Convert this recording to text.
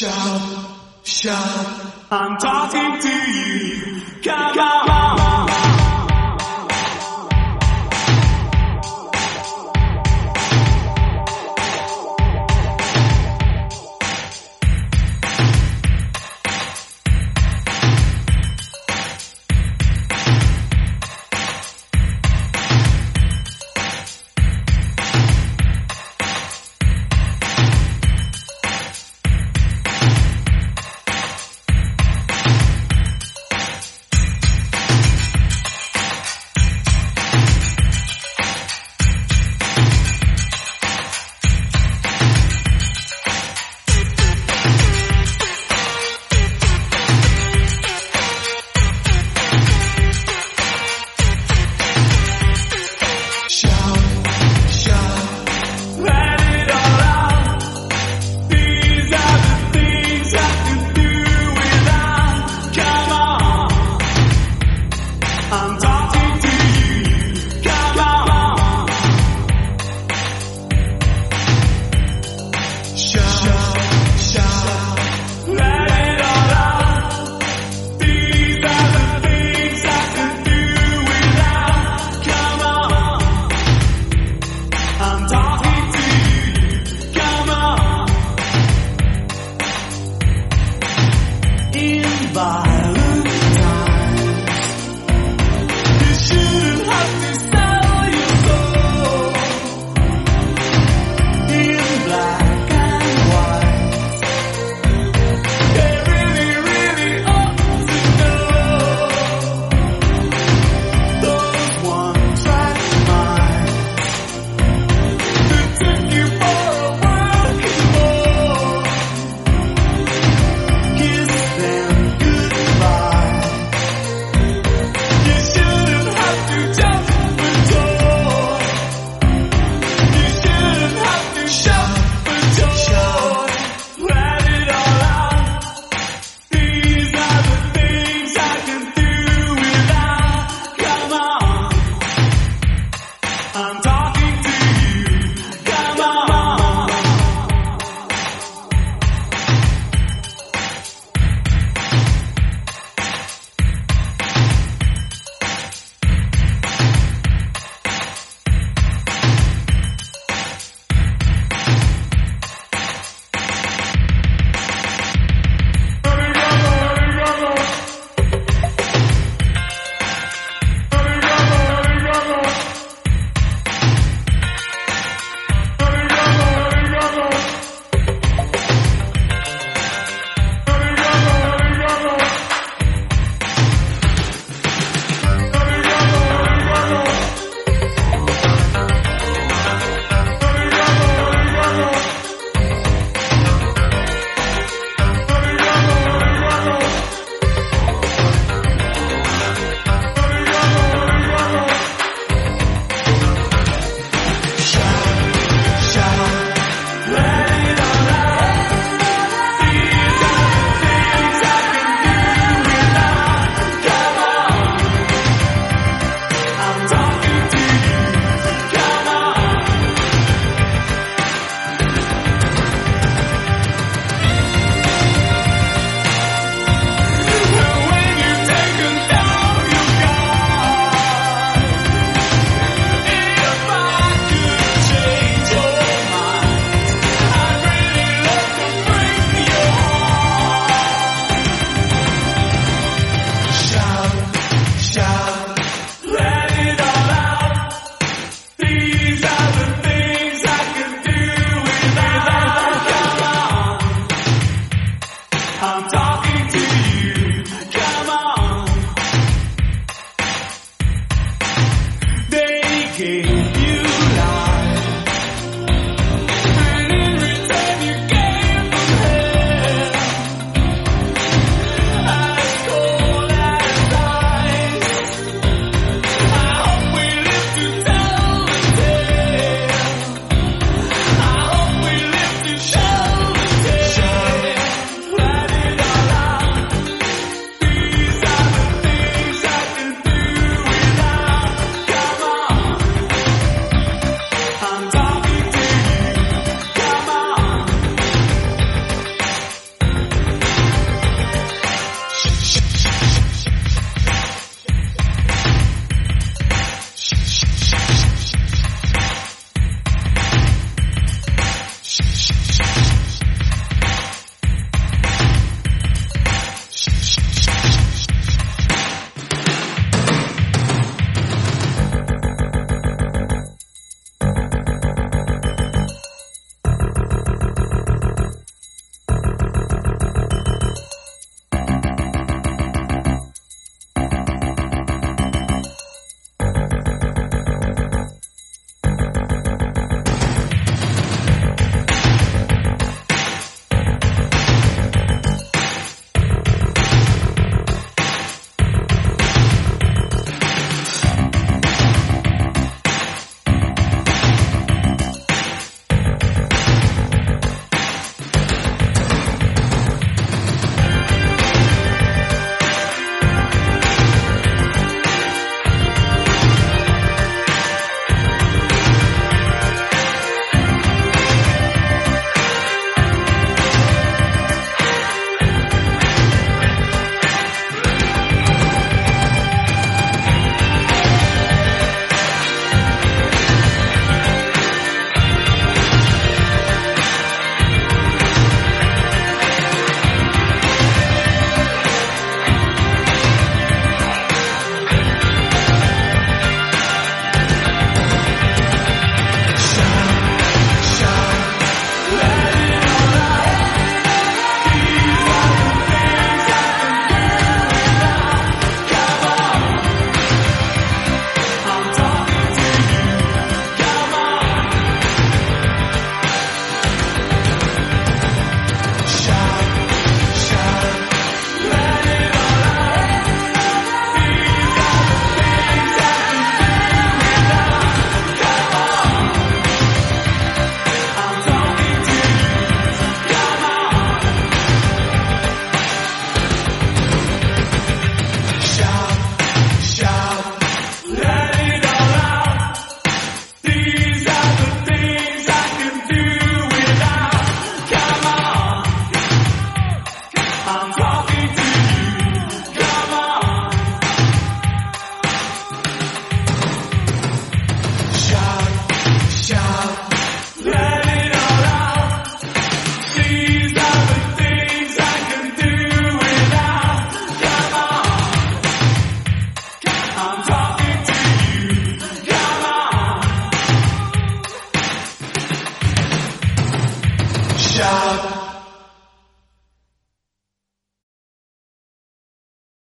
Shout, shout. I'm talking to you. Come on. By